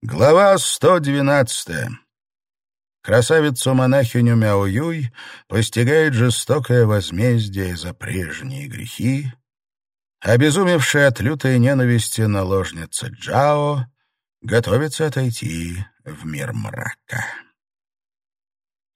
Глава 112. Красавицу-монахиню Мяуюй постигает жестокое возмездие за прежние грехи. Обезумевшая от лютой ненависти наложница Джао готовится отойти в мир мрака.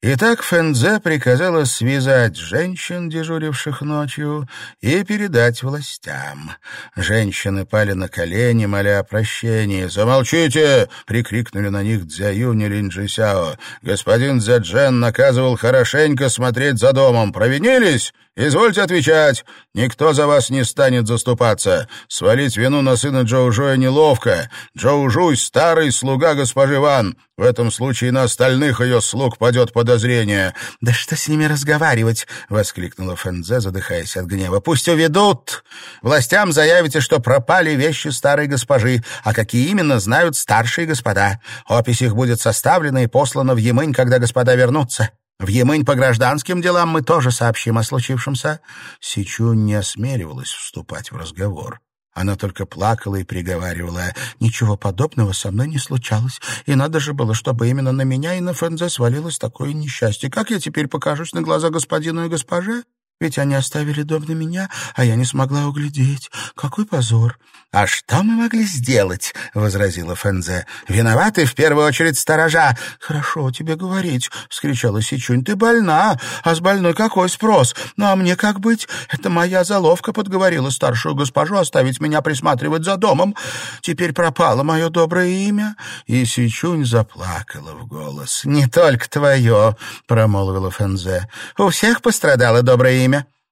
Итак, Фэнзе приказала связать женщин, дежуривших ночью, и передать властям. Женщины пали на колени, моля о прощении. «Замолчите!» — прикрикнули на них Дзяюнь и Линджисяо. «Господин Дзяджен наказывал хорошенько смотреть за домом. Провинились? Извольте отвечать. Никто за вас не станет заступаться. Свалить вину на сына Джоужоя неловко. Джоужуй — старый слуга госпожи Ван. В этом случае на остальных ее слуг падет подозрение. — Да что с ними разговаривать? — воскликнула Фэнзе, задыхаясь от гнева. — Пусть уведут. Властям заявите, что пропали вещи старой госпожи, а какие именно знают старшие господа. Опись их будет составлена и послана в Ямынь, когда господа вернутся. В Емынь по гражданским делам мы тоже сообщим о случившемся». Сичунь не осмеливалась вступать в разговор. Она только плакала и приговаривала, «Ничего подобного со мной не случалось, и надо же было, чтобы именно на меня и на Фэнзе свалилось такое несчастье. Как я теперь покажусь на глаза господину и госпоже? Ведь они оставили дом на меня, а я не смогла углядеть. Какой позор!» «А что мы могли сделать?» — возразила Фэнзе. «Виноваты в первую очередь сторожа». «Хорошо тебе говорить», — вскричала Сичунь. «Ты больна, а с больной какой спрос? Ну а мне как быть? Это моя заловка подговорила старшую госпожу оставить меня присматривать за домом. Теперь пропало мое доброе имя». И Сичунь заплакала в голос. «Не только твое», — промолвила Фэнзе. «У всех пострадало доброе имя.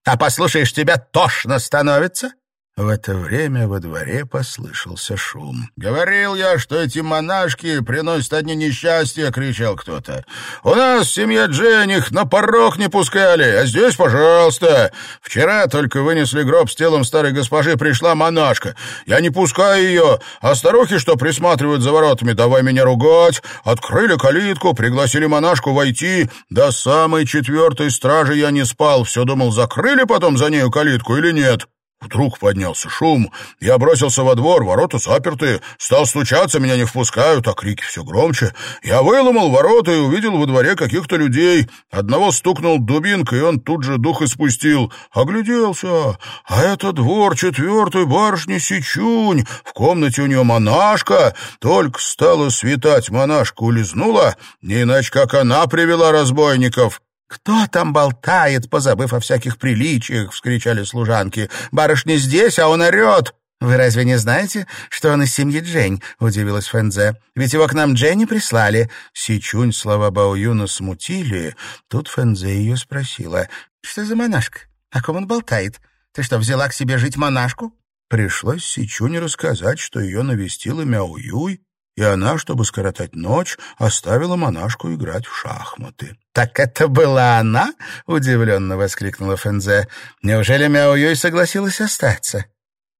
А послушаешь, тебя тошно становится». В это время во дворе послышался шум. «Говорил я, что эти монашки приносят одни несчастья!» — кричал кто-то. «У нас в семье Джен на порог не пускали, а здесь, пожалуйста! Вчера только вынесли гроб с телом старой госпожи, пришла монашка. Я не пускаю ее, а старухи, что присматривают за воротами, давай меня ругать. Открыли калитку, пригласили монашку войти. До самой четвертой стражи я не спал, все думал, закрыли потом за нею калитку или нет». Вдруг поднялся шум. Я бросился во двор, ворота заперты. Стал стучаться, меня не впускают, а крики все громче. Я выломал ворота и увидел во дворе каких-то людей. Одного стукнул дубинкой, и он тут же дух испустил. Огляделся. А это двор четвертой барышни Сичунь. В комнате у нее монашка. Только стало светать, монашка улизнула. Не иначе, как она привела разбойников. «Кто там болтает, позабыв о всяких приличиях?» — вскричали служанки. «Барышня здесь, а он орет!» «Вы разве не знаете, что он из семьи Джень?» — удивилась Фэнзе. «Ведь его к нам Дженни прислали». Сичунь слова Баоюна смутили. Тут Фэнзе ее спросила. «Что за монашка? О ком он болтает? Ты что, взяла к себе жить монашку?» Пришлось Сичунь рассказать, что ее навестила Мяуюй, и она, чтобы скоротать ночь, оставила монашку играть в шахматы. «Так это была она?» — удивленно воскликнула Фэнзе. «Неужели Мяо Юй согласилась остаться?»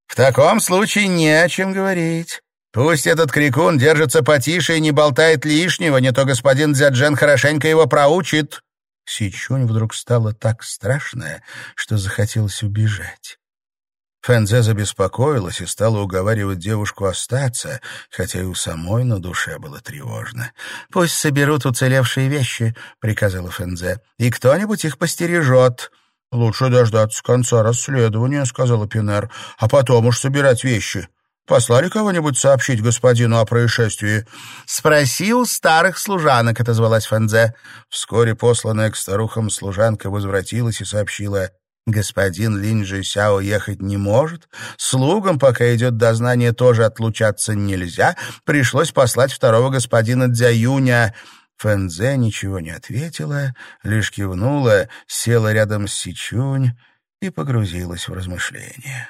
«В таком случае не о чем говорить. Пусть этот крикун держится потише и не болтает лишнего, не то господин Дзяджен хорошенько его проучит». Сичунь вдруг стало так страшно, что захотелось убежать. Фэнзе забеспокоилась и стала уговаривать девушку остаться, хотя и у самой на душе было тревожно. «Пусть соберут уцелевшие вещи», — приказала Фэнзе, — «и кто-нибудь их постережет». «Лучше дождаться конца расследования», — сказала Пинер, — «а потом уж собирать вещи». Послали кого-нибудь сообщить господину о происшествии?» «Спроси у старых служанок», — отозвалась Фэнзе. Вскоре посланная к старухам служанка возвратилась и сообщила. Господин Линь Сяо ехать не может, слугам, пока идет дознание, тоже отлучаться нельзя, пришлось послать второго господина Дзяюня. Фэнзе ничего не ответила, лишь кивнула, села рядом с Сичунь и погрузилась в размышления.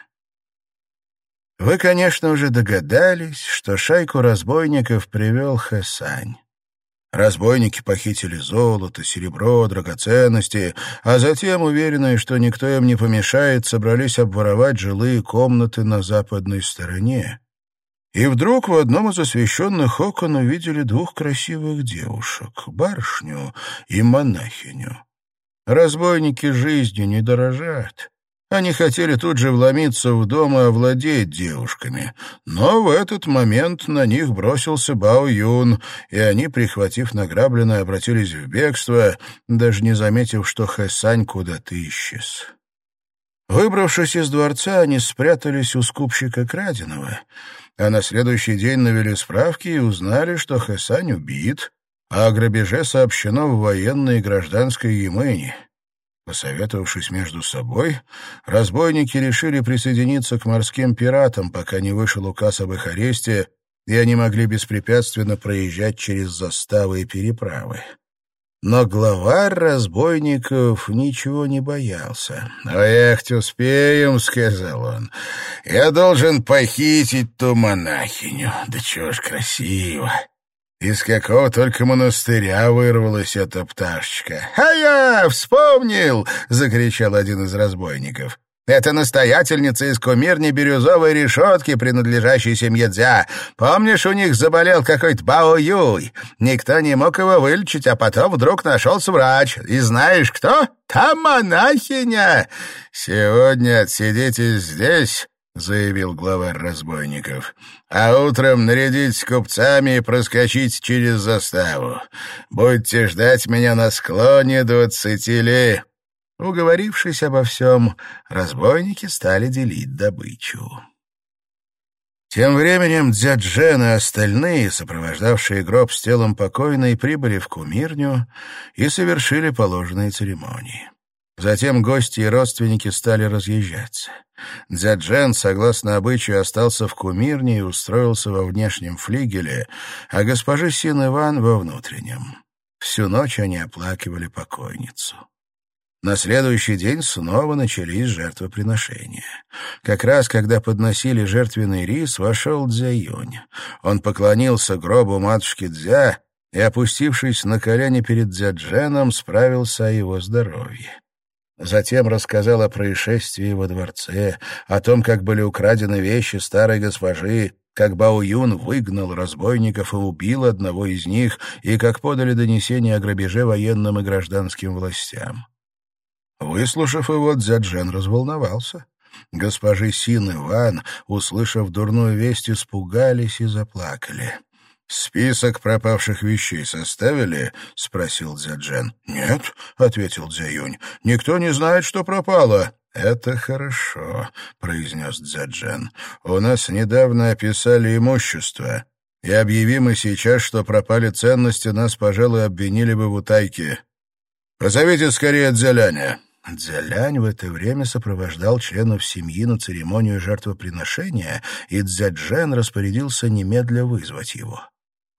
Вы, конечно, уже догадались, что шайку разбойников привел Хэсань. Разбойники похитили золото, серебро, драгоценности, а затем, уверенные, что никто им не помешает, собрались обворовать жилые комнаты на западной стороне. И вдруг в одном из освещенных окон увидели двух красивых девушек — барышню и монахиню. Разбойники жизнью не дорожат. Они хотели тут же вломиться в дом и овладеть девушками. Но в этот момент на них бросился Бао Юн, и они, прихватив награбленное, обратились в бегство, даже не заметив, что Хэсань куда-то исчез. Выбравшись из дворца, они спрятались у скупщика краденого, а на следующий день навели справки и узнали, что Хэсань убит, а о грабеже сообщено в военной и гражданской Ямыне. Посоветовавшись между собой, разбойники решили присоединиться к морским пиратам, пока не вышел указ об их аресте, и они могли беспрепятственно проезжать через заставы и переправы. Но главарь разбойников ничего не боялся. «Уехать успеем», — сказал он. «Я должен похитить ту монахиню. Да чего ж красиво! Из какого только монастыря вырвалась эта пташечка. «А я вспомнил!» — закричал один из разбойников. «Это настоятельница из кумирни бирюзовой решетки, принадлежащей семье Дзя. Помнишь, у них заболел какой-то Бао Юй? Никто не мог его вылечить, а потом вдруг нашелся врач. И знаешь кто? Та монахиня! Сегодня отсидитесь здесь, — заявил главарь разбойников. «А утром нарядитесь купцами и проскочить через заставу. Будьте ждать меня на склоне двадцати ли...» Уговорившись обо всем, разбойники стали делить добычу. Тем временем Дзяджен и остальные, сопровождавшие гроб с телом покойной, прибыли в кумирню и совершили положенные церемонии. Затем гости и родственники стали разъезжаться. Дзяджен, согласно обычаю, остался в кумирне и устроился во внешнем флигеле, а госпожи Син Иван — во внутреннем. Всю ночь они оплакивали покойницу. На следующий день снова начались жертвоприношения. Как раз, когда подносили жертвенный рис, вошел Дзяюнь. Он поклонился гробу матушки Дзя и, опустившись на колени перед Дзядженом, справился о его здоровье. Затем рассказал о происшествии во дворце, о том, как были украдены вещи старой госпожи, как Бао Юн выгнал разбойников и убил одного из них, и как подали донесение о грабеже военным и гражданским властям. Выслушав его, Дзяджен разволновался. Госпожи Син и Ван, услышав дурную весть, испугались и заплакали. «Список пропавших вещей составили?» — спросил Дзяджен. «Нет», — ответил Дзяюнь, — «никто не знает, что пропало». «Это хорошо», — произнес Дзяджен. «У нас недавно описали имущество, и объявим и сейчас, что пропали ценности, нас, пожалуй, обвинили бы в утайке. Позовите скорее Дзяляня». Дзялянь в это время сопровождал членов семьи на церемонию жертвоприношения, и Дзяджен распорядился немедля вызвать его.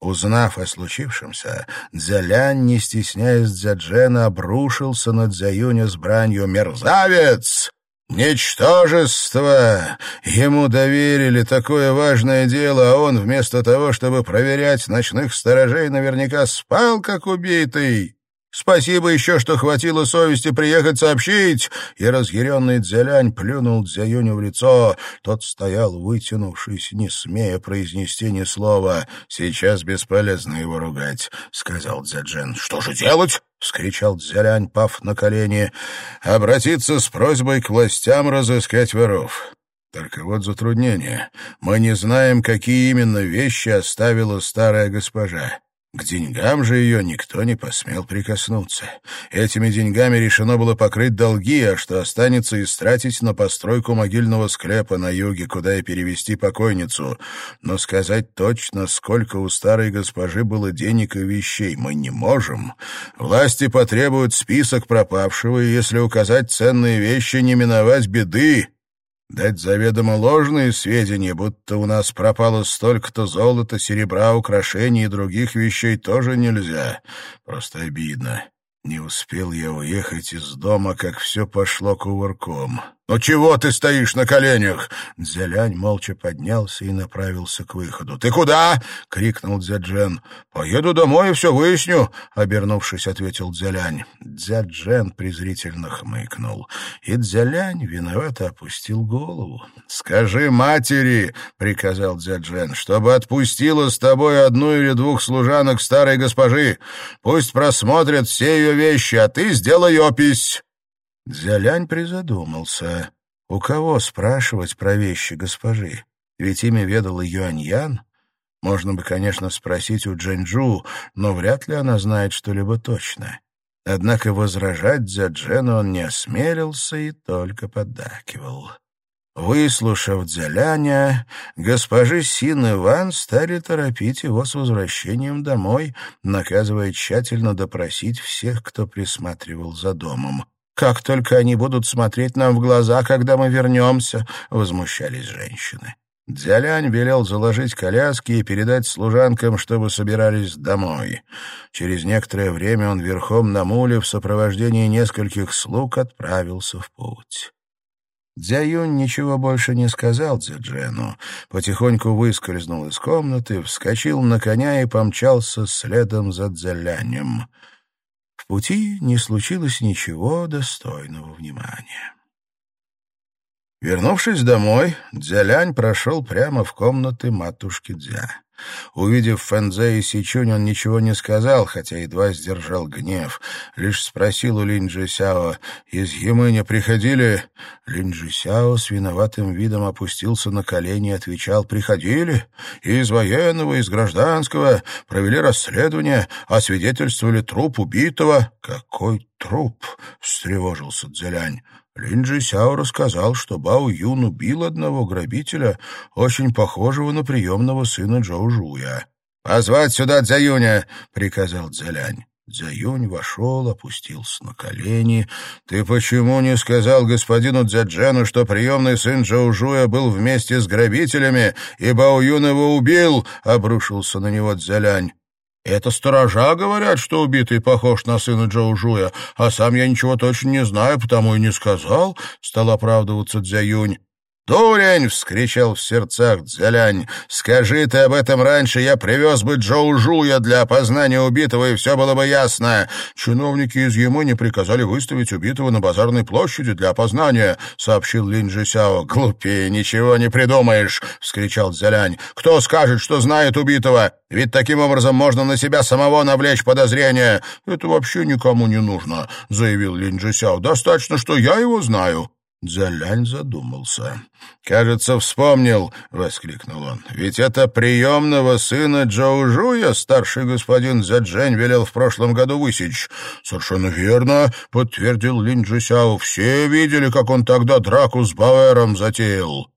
Узнав о случившемся, Дзялянь, не стесняясь Дзяджена, обрушился на Дзяюня с бранью «Мерзавец!» «Ничтожество! Ему доверили такое важное дело, а он вместо того, чтобы проверять ночных сторожей, наверняка спал, как убитый!» Спасибо еще, что хватило совести приехать сообщить!» И разъяренный Дзялянь плюнул Дзяюню в лицо. Тот стоял, вытянувшись, не смея произнести ни слова. «Сейчас бесполезно его ругать», — сказал Дзяджен. «Что же делать?» — вскричал Дзялянь, пав на колени. «Обратиться с просьбой к властям разыскать воров». Только вот затруднение. Мы не знаем, какие именно вещи оставила старая госпожа. К деньгам же ее никто не посмел прикоснуться. Этими деньгами решено было покрыть долги, а что останется истратить на постройку могильного склепа на юге, куда и перевести покойницу. Но сказать точно, сколько у старой госпожи было денег и вещей, мы не можем. Власти потребуют список пропавшего, и если указать ценные вещи, не миновать беды. Дать заведомо ложные сведения, будто у нас пропало столько-то золота, серебра, украшений и других вещей тоже нельзя. Просто обидно. Не успел я уехать из дома, как все пошло кувырком. «Ну чего ты стоишь на коленях?» Дзялянь молча поднялся и направился к выходу. «Ты куда?» — крикнул Дзяджен. «Поеду домой и все выясню», — обернувшись, ответил Дзялянь. Дзяджен презрительно хмыкнул, и Дзялянь виновато опустил голову. «Скажи матери», — приказал Дзяджен, — «чтобы отпустила с тобой одну или двух служанок старой госпожи. Пусть просмотрят все ее вещи, а ты сделай опись». Дзялянь призадумался. У кого спрашивать про вещи госпожи? Ведь ими ведала Юаньян. Можно бы, конечно, спросить у Джэньчжу, но вряд ли она знает что-либо точно. Однако возражать за он не осмелился и только поддакивал. Выслушав Дзяляня, госпожи Син и Ван стали торопить его с возвращением домой, наказывая тщательно допросить всех, кто присматривал за домом. «Как только они будут смотреть нам в глаза, когда мы вернемся!» — возмущались женщины. Дзялянь велел заложить коляски и передать служанкам, чтобы собирались домой. Через некоторое время он верхом на муле в сопровождении нескольких слуг отправился в путь. Дзяюнь ничего больше не сказал Дзяджену, потихоньку выскользнул из комнаты, вскочил на коня и помчался следом за Дзялянем. Пути не случилось ничего достойного внимания. Вернувшись домой, Дзялянь прошел прямо в комнаты матушки Дзя. Увидев Фэнзе и Сичунь, он ничего не сказал, хотя едва сдержал гнев. Лишь спросил у Линь Сяо, «Из Ямыня приходили?» Линь Сяо с виноватым видом опустился на колени и отвечал, «Приходили. Из военного, из гражданского. Провели расследование, освидетельствовали труп убитого». «Какой труп?» — встревожился Дзялянь. Лин Джи Сяо рассказал, что Бао Юн убил одного грабителя, очень похожего на приемного сына Джоу Жуя. «Позвать сюда Цзаюня!» — приказал Цзэлянь. Цзаюнь вошел, опустился на колени. «Ты почему не сказал господину Цзяджену, что приемный сын Джоу Жуя был вместе с грабителями, и Бао Юн его убил?» — обрушился на него Цзэлянь. Это сторожа говорят, что убитый похож на сына Джоу Жуя, а сам я ничего точно не знаю, потому и не сказал, — стал оправдываться Дзяюнь. «Дурень!» — вскричал в сердцах Дзялянь. «Скажи ты об этом раньше, я привез бы Джоу Жуя для опознания убитого, и все было бы ясно. Чиновники из Ямыни приказали выставить убитого на базарной площади для опознания», — сообщил Линь Джисяо. «Глупее ничего не придумаешь!» — вскричал Дзялянь. «Кто скажет, что знает убитого? Ведь таким образом можно на себя самого навлечь подозрения». «Это вообще никому не нужно», — заявил Линь Джисяо. «Достаточно, что я его знаю». Дзялянь задумался. «Кажется, вспомнил!» — воскликнул он. «Ведь это приемного сына Джоу Жуя старший господин Заджень велел в прошлом году высечь». «Совершенно верно!» — подтвердил Лин Джисяо. «Все видели, как он тогда драку с Бауэром затеял».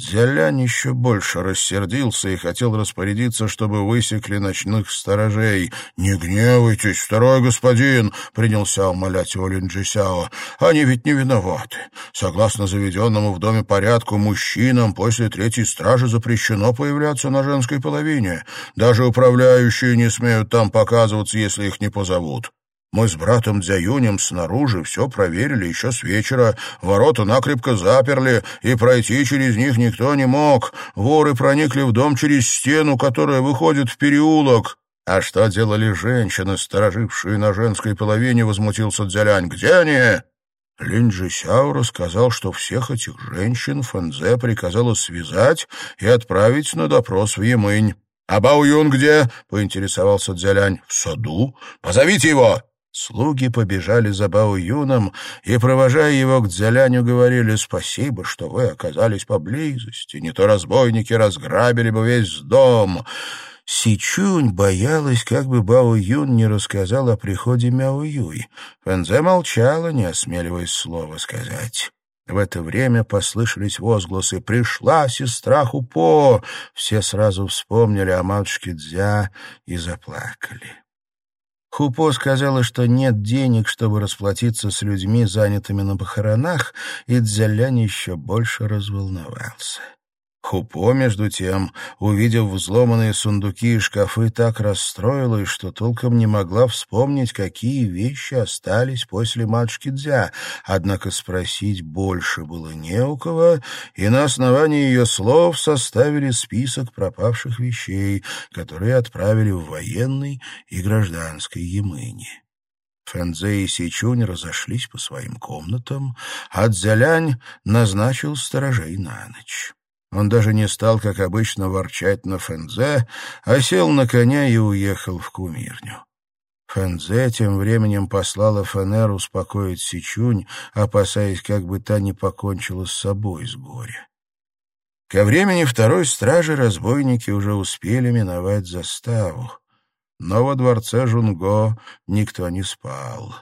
Зялянь еще больше рассердился и хотел распорядиться, чтобы высекли ночных сторожей. «Не гневайтесь, второй господин!» — принялся умолять его Линджисяо. «Они ведь не виноваты. Согласно заведенному в доме порядку, мужчинам после третьей стражи запрещено появляться на женской половине. Даже управляющие не смеют там показываться, если их не позовут. Мы с братом Дзяюнем снаружи все проверили еще с вечера. Ворота накрепко заперли, и пройти через них никто не мог. Воры проникли в дом через стену, которая выходит в переулок. А что делали женщины, сторожившие на женской половине, возмутился Дзялянь. Где они? Линь Джисяо рассказал, что всех этих женщин Фэнзе приказала связать и отправить на допрос в Ямынь. «А Бао Юн где?» — поинтересовался Дзялянь. «В саду. Позовите его!» Слуги побежали за Бао Юном и, провожая его к Дзяляню, говорили «Спасибо, что вы оказались поблизости, не то разбойники разграбили бы весь дом». Сичунь боялась, как бы Бао Юн не рассказал о приходе Мяо Юй. Фэнзе молчала, не осмеливаясь слова сказать. В это время послышались возгласы «Пришла сестра Хупо!» Все сразу вспомнили о матушке Дзя и заплакали. Хупо сказала, что нет денег, чтобы расплатиться с людьми, занятыми на похоронах, и Дзялянь еще больше разволновался. Хупо, между тем, увидев взломанные сундуки и шкафы, так расстроилась, что толком не могла вспомнить, какие вещи остались после матушки Дзя, однако спросить больше было не у кого, и на основании ее слов составили список пропавших вещей, которые отправили в военной и гражданской Ямыни. Фэнзе и Сичунь разошлись по своим комнатам, а Цзялянь назначил сторожей на ночь. Он даже не стал, как обычно, ворчать на Фэнзе, а сел на коня и уехал в кумирню. Фэнзе тем временем послала Фенер успокоить Сичунь, опасаясь, как бы та не покончила с собой с горя. Ко времени второй стражи разбойники уже успели миновать заставу. Но во дворце Жунго никто не спал.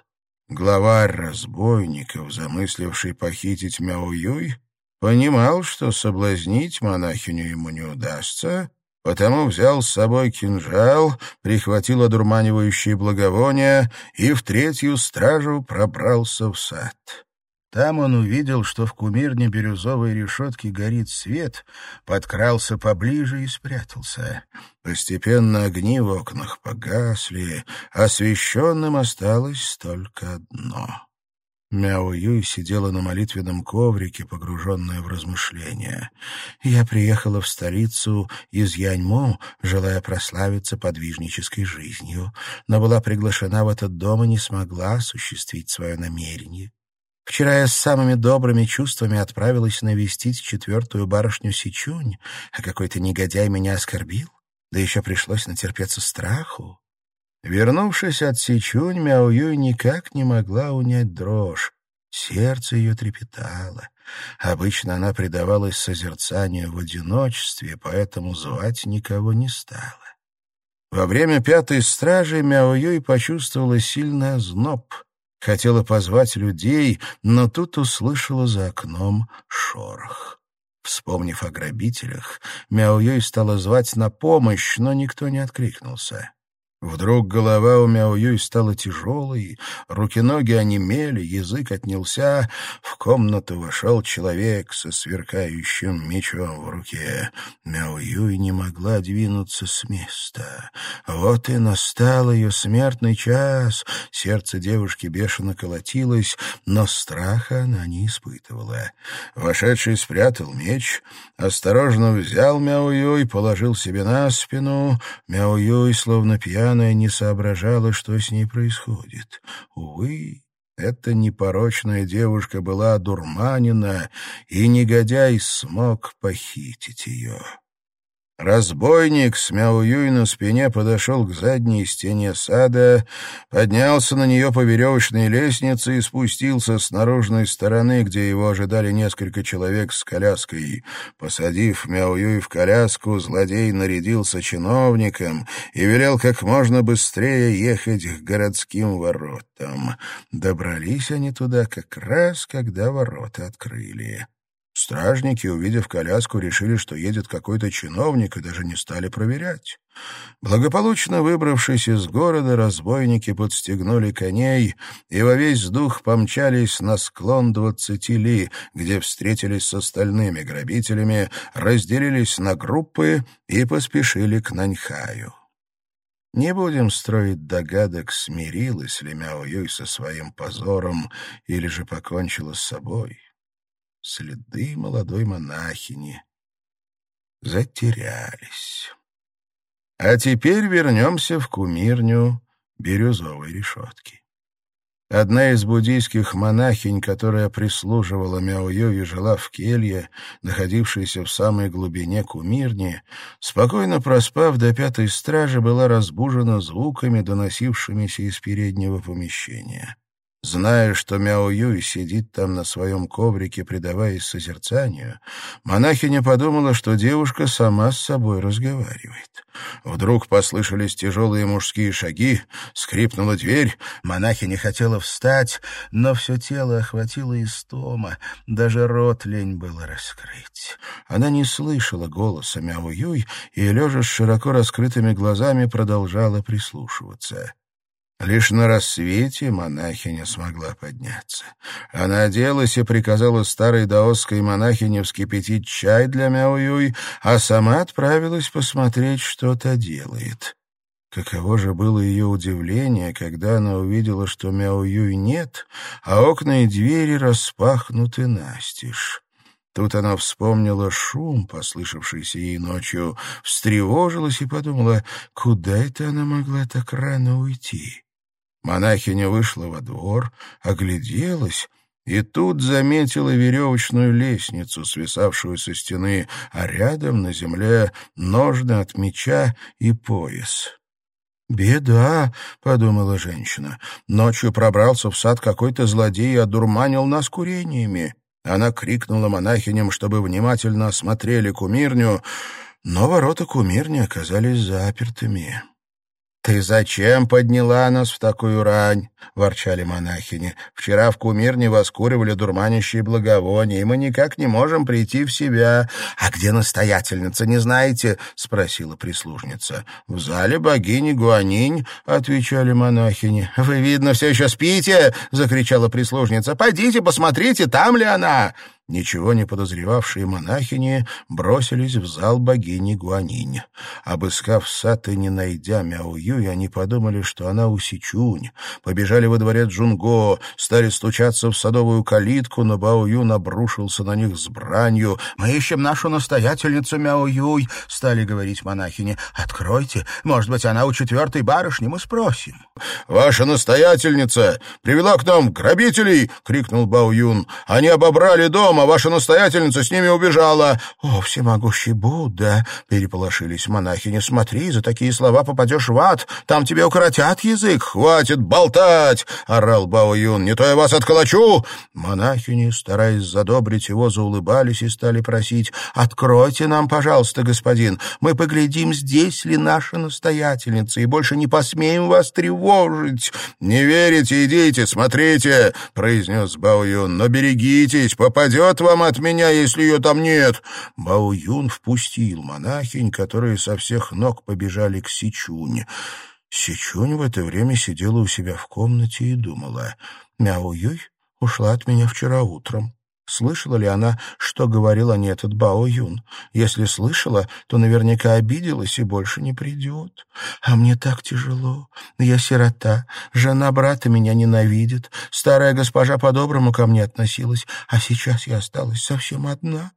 Главарь разбойников, замысливший похитить Мяо Юй, понимал, что соблазнить монахиню ему не удастся, потому взял с собой кинжал, прихватил одурманивающие благовония и в третью стражу пробрался в сад. Там он увидел, что в кумирне бирюзовой решетки горит свет, подкрался поближе и спрятался. Постепенно огни в окнах погасли, освещенным осталось только одно. Мяо Юй сидела на молитвенном коврике, погруженная в размышления. «Я приехала в столицу из Яньмо, желая прославиться подвижнической жизнью, но была приглашена в этот дом и не смогла осуществить свое намерение. Вчера я с самыми добрыми чувствами отправилась навестить четвертую барышню Сичунь, а какой-то негодяй меня оскорбил, да еще пришлось натерпеться страху. Вернувшись от Сичунь, Мяо Юй никак не могла унять дрожь. Сердце ее трепетало. Обычно она предавалась созерцанию в одиночестве, поэтому звать никого не стала. Во время пятой стражи Мяо Юй почувствовала сильный озноб. Хотела позвать людей, но тут услышала за окном шорох. Вспомнив о грабителях, Мяо Юй стала звать на помощь, но никто не откликнулся. Вдруг голова у Мяуюй стала тяжелой, руки-ноги онемели, язык отнялся. В комнату вошел человек со сверкающим мечом в руке. Мяуюй не могла двинуться с места. Вот и настал ее смертный час. Сердце девушки бешено колотилось, но страха она не испытывала. Вошедший спрятал меч, осторожно взял Мяуюй, положил себе на спину. Мяуюй, словно пьяный, пьяная не соображала, что с ней происходит. Увы, эта непорочная девушка была одурманена, и негодяй смог похитить ее. Разбойник с Мяуюй на спине подошел к задней стене сада, поднялся на нее по веревочной лестнице и спустился с наружной стороны, где его ожидали несколько человек с коляской. Посадив Мяуюй в коляску, злодей нарядился чиновником и велел как можно быстрее ехать к городским воротам. Добрались они туда как раз, когда ворота открыли. Стражники, увидев коляску, решили, что едет какой-то чиновник, и даже не стали проверять. Благополучно выбравшись из города, разбойники подстегнули коней и во весь дух помчались на склон двадцати ли, где встретились с остальными грабителями, разделились на группы и поспешили к Наньхаю. Не будем строить догадок, смирилась ли Мяо Юй со своим позором или же покончила с собой следы молодой монахини затерялись. А теперь вернемся в кумирню бирюзовой решетки. Одна из буддийских монахинь, которая прислуживала Мяо-Ю и жила в келье, находившейся в самой глубине кумирни, спокойно проспав до пятой стражи, была разбужена звуками, доносившимися из переднего помещения. Зная, что Мяо Юй сидит там на своем коврике, предаваясь созерцанию, монахиня подумала, что девушка сама с собой разговаривает. Вдруг послышались тяжелые мужские шаги, скрипнула дверь, монахиня хотела встать, но все тело охватило истома, даже рот лень было раскрыть. Она не слышала голоса Мяо Юй и, лежа с широко раскрытыми глазами, продолжала прислушиваться. Лишь на рассвете монахиня смогла подняться. Она оделась и приказала старой даосской монахине вскипятить чай для Мяуюй, а сама отправилась посмотреть, что та делает. Каково же было ее удивление, когда она увидела, что Мяуюй нет, а окна и двери распахнуты настежь. Тут она вспомнила шум, послышавшийся ей ночью, встревожилась и подумала, куда это она могла так рано уйти. Монахиня вышла во двор, огляделась и тут заметила веревочную лестницу, свисавшую со стены, а рядом на земле ножны от меча и пояс. «Беда», — подумала женщина. «Ночью пробрался в сад какой-то злодей и одурманил нас курениями». Она крикнула монахиням, чтобы внимательно осмотрели кумирню, но ворота кумирни оказались запертыми. «Ты зачем подняла нас в такую рань?» — ворчали монахини. «Вчера в кумирне воскуривали дурманящие благовония, и мы никак не можем прийти в себя». «А где настоятельница, не знаете?» — спросила прислужница. «В зале богини Гуанинь», — отвечали монахини. «Вы, видно, все еще спите?» — закричала прислужница. «Пойдите, посмотрите, там ли она?» Ничего не подозревавшие монахини бросились в зал богини Гуанинь. Обыскав сад и не найдя Мяую, они подумали, что она у Сичунь. Побежали во дворец Джунго, стали стучаться в садовую калитку, но Бао обрушился на них с бранью. «Мы ищем нашу настоятельницу Мяуюй», — стали говорить монахини. «Откройте, может быть, она у четвертой барышни, мы спросим». «Ваша настоятельница привела к нам грабителей!» — крикнул Бао «Они обобрали дом, дом, а ваша настоятельница с ними убежала». «О, всемогущий Будда!» — переполошились монахини. «Смотри, за такие слова попадешь в ад, там тебе укоротят язык». «Хватит болтать!» — орал Бао Юн. «Не то я вас отколочу!» Монахини, стараясь задобрить его, заулыбались и стали просить. «Откройте нам, пожалуйста, господин. Мы поглядим, здесь ли наша настоятельница, и больше не посмеем вас тревожить». «Не верите, идите, смотрите!» — произнес Бао Юн. «Но берегитесь, попадет вам от меня, если ее там нет!» Бао Юн впустил монахинь, которые со всех ног побежали к Сичунь. Сичунь в это время сидела у себя в комнате и думала. «Мяо Юй ушла от меня вчера утром. Слышала ли она, что говорил о ней этот Бао Юн? Если слышала, то наверняка обиделась и больше не придет. А мне так тяжело. Я сирота, жена брата меня ненавидит, старая госпожа по-доброму ко мне относилась, а сейчас я осталась совсем одна.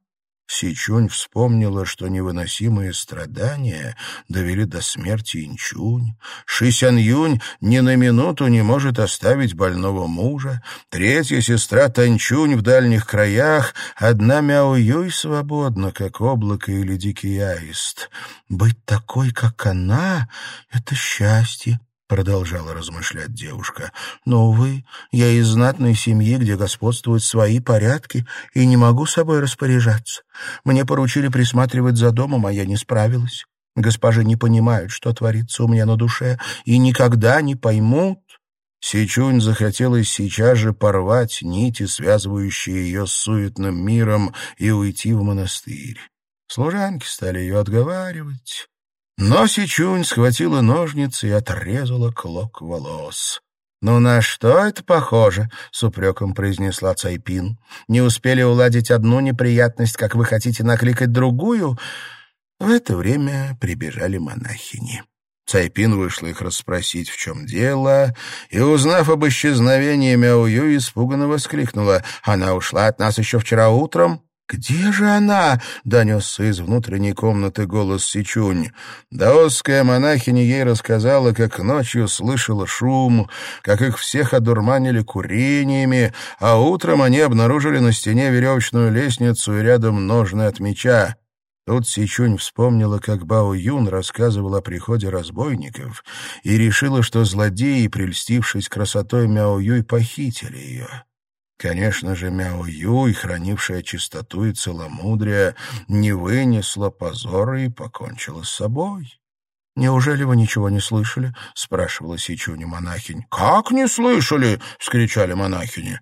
Сичунь вспомнила, что невыносимые страдания довели до смерти Инчунь. Шисян Юнь ни на минуту не может оставить больного мужа. Третья сестра Танчунь в дальних краях. Одна Мяо Юй свободна, как облако или дикий аист. Быть такой, как она, — это счастье продолжала размышлять девушка. «Но, увы, я из знатной семьи, где господствуют свои порядки, и не могу собой распоряжаться. Мне поручили присматривать за домом, а я не справилась. Госпожи не понимают, что творится у меня на душе, и никогда не поймут». Сичунь захотелось сейчас же порвать нити, связывающие ее с суетным миром, и уйти в монастырь. Служанки стали ее отговаривать. Но Сичунь схватила ножницы и отрезала клок волос. «Ну на что это похоже?» — с упреком произнесла Цайпин. «Не успели уладить одну неприятность, как вы хотите накликать другую?» В это время прибежали монахини. Цайпин вышла их расспросить, в чем дело, и, узнав об исчезновении Мяую, испуганно воскликнула. «Она ушла от нас еще вчера утром?» «Где же она?» — донесся из внутренней комнаты голос Сичунь. Даосская монахиня ей рассказала, как ночью слышала шум, как их всех одурманили курениями, а утром они обнаружили на стене веревочную лестницу и рядом ножны от меча. Тут Сичунь вспомнила, как Бао Юн рассказывал о приходе разбойников и решила, что злодеи, прельстившись красотой Мяо Юй, похитили ее. Конечно же, Мяо Юй, хранившая чистоту и целомудрие, не вынесла позора и покончила с собой. «Неужели вы ничего не слышали?» — спрашивала Сичуни монахинь. «Как не слышали?» — вскричали монахини.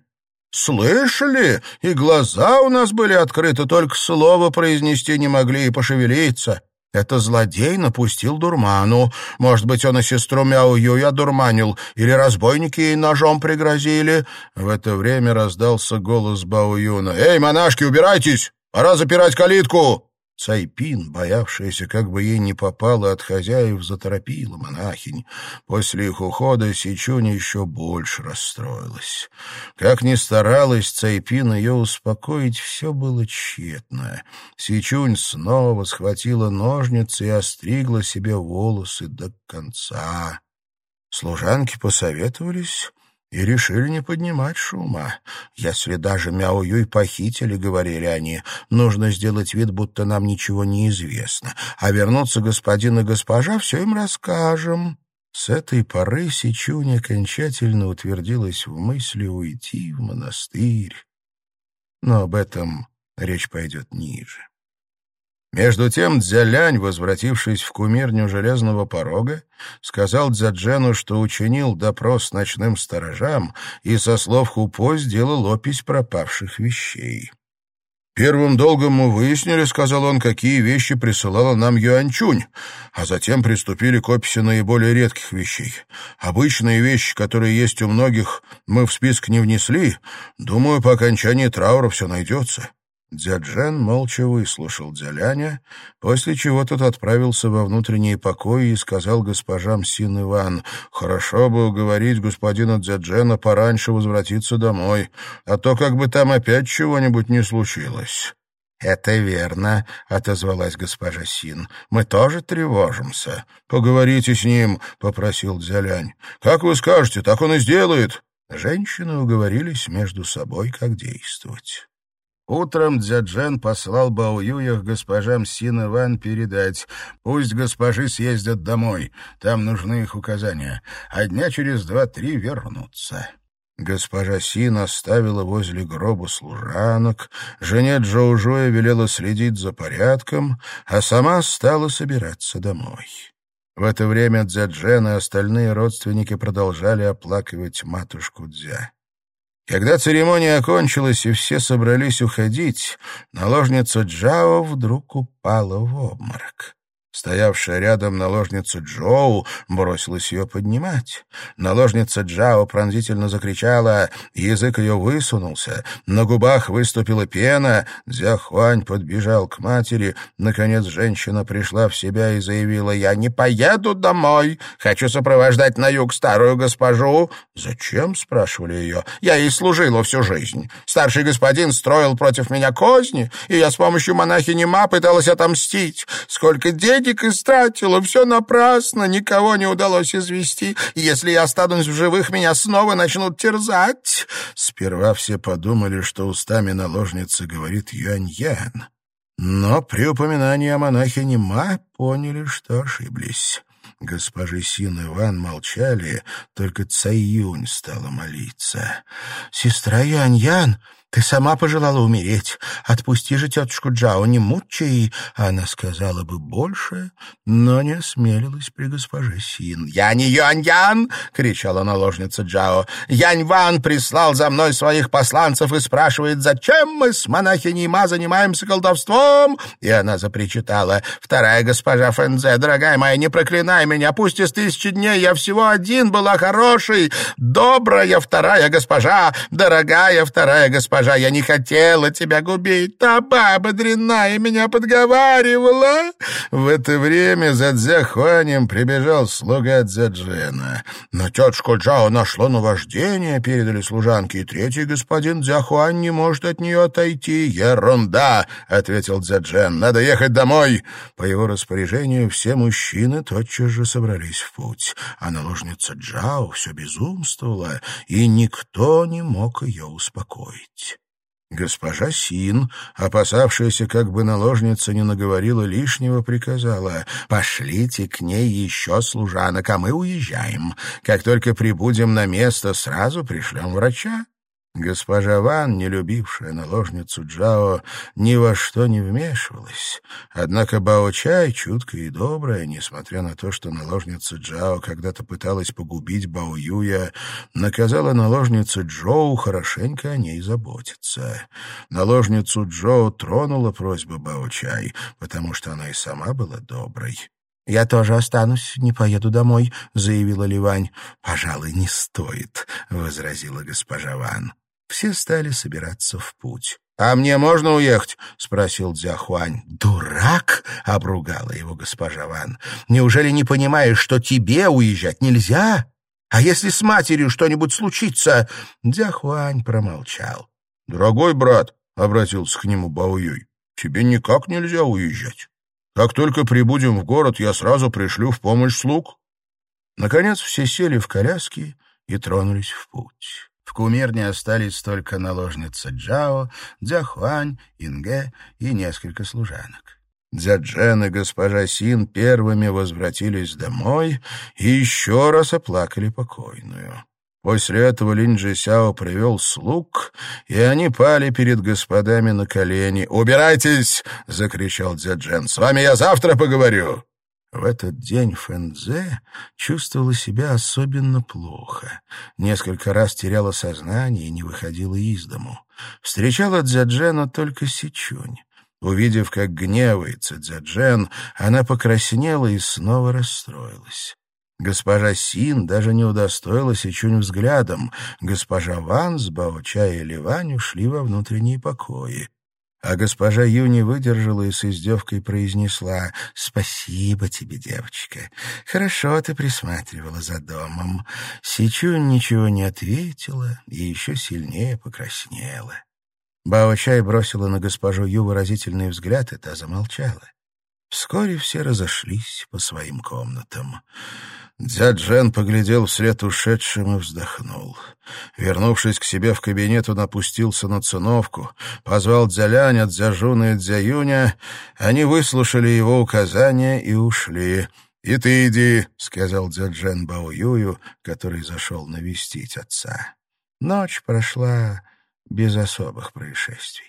«Слышали, и глаза у нас были открыты, только слова произнести не могли и пошевелиться. Это злодей напустил дурману. Может быть, он и сестру Мяу Юй одурманил, или разбойники ей ножом пригрозили. В это время раздался голос Бао Юна. «Эй, монашки, убирайтесь! Пора запирать калитку!» Цайпин, боявшаяся, как бы ей не попало от хозяев, заторопила монахинь. После их ухода Сичунь еще больше расстроилась. Как ни старалась Цайпин ее успокоить, все было тщетно. Сичунь снова схватила ножницы и остригла себе волосы до конца. Служанки посоветовались и решили не поднимать шума. Если даже Мяо Юй похитили, говорили они, нужно сделать вид, будто нам ничего не известно, а вернуться господин и госпожа все им расскажем. С этой поры Сичунь окончательно утвердилась в мысли уйти в монастырь. Но об этом речь пойдет ниже. Между тем Дзялянь, возвратившись в кумирню железного порога, сказал Дзяджену, что учинил допрос ночным сторожам и, со слов Хупо, сделал опись пропавших вещей. «Первым долгом мы выяснили, — сказал он, — какие вещи присылала нам Юанчунь, а затем приступили к описи наиболее редких вещей. Обычные вещи, которые есть у многих, мы в список не внесли. Думаю, по окончании траура все найдется». Дзяджен молча выслушал Дзяляня, после чего тот отправился во внутренние покои и сказал госпожам Син Иван, «Хорошо бы уговорить господина Дзяджена пораньше возвратиться домой, а то как бы там опять чего-нибудь не случилось». «Это верно», — отозвалась госпожа Син. «Мы тоже тревожимся». «Поговорите с ним», — попросил Дзялянь. «Как вы скажете, так он и сделает». Женщины уговорились между собой, как действовать. Утром Дзяджен послал Баоюя к госпожам Син Ван передать. Пусть госпожи съездят домой, там нужны их указания, а дня через два-три вернутся. Госпожа Син оставила возле гроба служанок, жене Джоужоя велела следить за порядком, а сама стала собираться домой. В это время Дзяджен и остальные родственники продолжали оплакивать матушку Дзя. Когда церемония окончилась и все собрались уходить, наложница Джао вдруг упала в обморок. Стоявшая рядом наложница Джоу бросилась ее поднимать. Наложница Джао пронзительно закричала, язык ее высунулся, на губах выступила пена, Дзяхуань подбежал к матери. Наконец женщина пришла в себя и заявила, «Я не поеду домой, хочу сопровождать на юг старую госпожу». «Зачем?» — спрашивали ее. «Я ей служила всю жизнь. Старший господин строил против меня козни, и я с помощью монахини Ма пыталась отомстить. Сколько денег денег истратила, все напрасно, никого не удалось извести. Если я останусь в живых, меня снова начнут терзать». Сперва все подумали, что устами наложницы говорит Юань-Ян. Но при упоминании о монахине Ма поняли, что ошиблись. Госпожи Син и Ван молчали, только Цаюнь стала молиться. «Сестра Юань-Ян!» Ты сама пожелала умереть. Отпусти же тетушку Джао, не мучай. Она сказала бы больше, но не осмелилась при госпоже Син. «Я не Юань-Ян!» — кричала наложница Джао. «Янь-Ван прислал за мной своих посланцев и спрашивает, зачем мы с монахиней Ма занимаемся колдовством?» И она запричитала. «Вторая госпожа Фэнзе, дорогая моя, не проклинай меня. Пусть из тысячи дней я всего один была хорошей. Добрая вторая госпожа, дорогая вторая госпожа госпожа, я не хотела тебя губить. Та баба дрянная меня подговаривала». В это время за Дзяхуанем прибежал слуга Дзяджена. Но тетушку Джао нашло наваждение, передали служанки, и третий господин Дзяхуань не может от нее отойти. «Ерунда!» — ответил Дзяджен. «Надо ехать домой!» По его распоряжению все мужчины тотчас же собрались в путь, а наложница Джао все безумствовала, и никто не мог ее успокоить. Госпожа Син, опасавшаяся, как бы наложница не наговорила лишнего, приказала «Пошлите к ней еще служанок, а мы уезжаем. Как только прибудем на место, сразу пришлем врача». Госпожа Ван, не любившая наложницу Джао, ни во что не вмешивалась. Однако Бао-Чай, чуткая и добрая, несмотря на то, что наложница Джао когда-то пыталась погубить Бао-Юя, наказала наложнице Джоу хорошенько о ней заботиться. Наложницу Джоу тронула просьба Бао-Чай, потому что она и сама была доброй. «Я тоже останусь, не поеду домой», — заявила Ливань. «Пожалуй, не стоит», — возразила госпожа Ван. Все стали собираться в путь. «А мне можно уехать?» — спросил Дзяхуань. «Дурак!» — обругала его госпожа Ван. «Неужели не понимаешь, что тебе уезжать нельзя? А если с матерью что-нибудь случится?» Дзяхуань промолчал. «Дорогой брат», — обратился к нему Баоюй, — «тебе никак нельзя уезжать. Как только прибудем в город, я сразу пришлю в помощь слуг». Наконец все сели в коляски и тронулись в путь. В кумирне остались только наложница Джао, Дзяхуань, Инге и несколько служанок. Дзяджен и госпожа Син первыми возвратились домой и еще раз оплакали покойную. После этого Линь Сяо привел слуг, и они пали перед господами на колени. «Убирайтесь!» — закричал Дзяджен. «С вами я завтра поговорю!» В этот день Фэнзе чувствовала себя особенно плохо. Несколько раз теряла сознание и не выходила из дому. Встречала Дзяджена только Сичунь. Увидев, как гневается Дзяджен, она покраснела и снова расстроилась. Госпожа Син даже не удостоила Сичунь взглядом. Госпожа Ван с Баоча и Ливань ушли во внутренние покои. А госпожа Ю не выдержала и с издевкой произнесла «Спасибо тебе, девочка. Хорошо ты присматривала за домом». Сичунь ничего не ответила и еще сильнее покраснела. Бао-чай бросила на госпожу Ю выразительный взгляд, и та замолчала. Вскоре все разошлись по своим комнатам. Дзяджен поглядел вслед ушедшим и вздохнул. Вернувшись к себе в кабинет, он опустился на циновку, позвал Дзяляня, Дзяжуна и Дзяюня. Они выслушали его указания и ушли. «И ты иди», — сказал Дзяджен Баоюю, который зашел навестить отца. Ночь прошла без особых происшествий.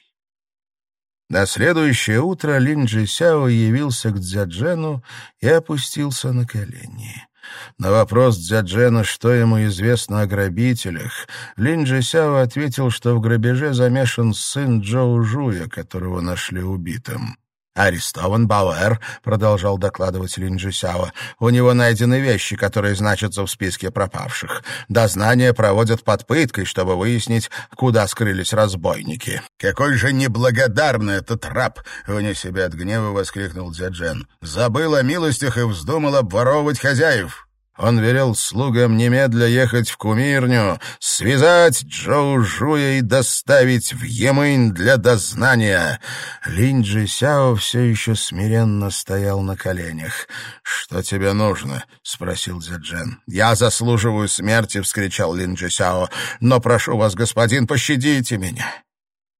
На следующее утро Лин Сяо явился к Дзяджену и опустился на колени. На вопрос Дзяджена, что ему известно о грабителях, Лин Сяо ответил, что в грабеже замешан сын Джоу Жуя, которого нашли убитым. «Арестован Бауэр», — продолжал докладывать Лин Джисяо. «У него найдены вещи, которые значатся в списке пропавших. Дознание проводят под пыткой, чтобы выяснить, куда скрылись разбойники». «Какой же неблагодарный этот раб!» — вне себя от гнева воскликнул Дзяджен. «Забыл о милостях и вздумал обворовывать хозяев». Он велел слугам немедля ехать в кумирню, связать Джоу Жуя и доставить в Емынь для дознания. Линь Джи Сяо все еще смиренно стоял на коленях. «Что тебе нужно?» — спросил Дзяджен. «Я заслуживаю смерти!» — вскричал Линь Джи Сяо. «Но прошу вас, господин, пощадите меня!»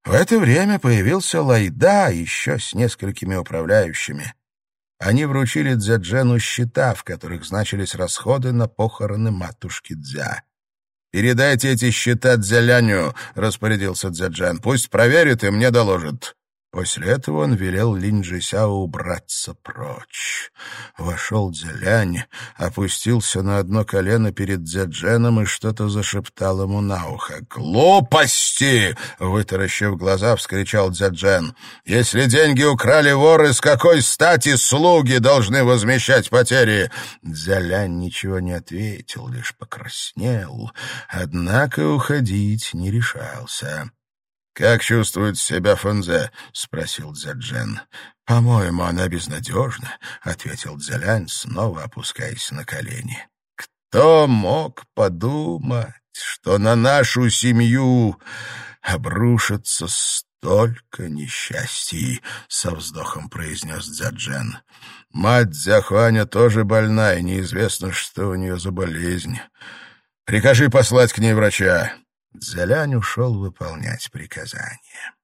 В это время появился Лайда еще с несколькими управляющими. Они вручили Дзяджену счета, в которых значились расходы на похороны матушки Дзя. «Передайте эти счета Дзяляню», — распорядился Дзяджен. «Пусть проверит и мне доложит». После этого он велел Линджисяо убраться прочь. Вошел Дзялянь, опустился на одно колено перед Дзядженом и что-то зашептал ему на ухо. «Глупости!» — вытаращив глаза, вскричал Дзяджен. «Если деньги украли воры, с какой стати слуги должны возмещать потери?» Дзялянь ничего не ответил, лишь покраснел, однако уходить не решался. «Как чувствует себя Фэнзе?» — спросил Дзяджен. «По-моему, она безнадежна», — ответил Дзялянь, снова опускаясь на колени. «Кто мог подумать, что на нашу семью обрушится столько несчастий?» — со вздохом произнес Дзяджен. «Мать Дзяхуаня тоже больна, и неизвестно, что у нее за болезнь. Прикажи послать к ней врача». Дзялянь ушел выполнять приказание.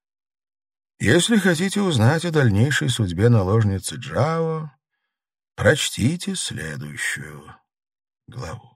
Если хотите узнать о дальнейшей судьбе наложницы Джао, прочтите следующую главу.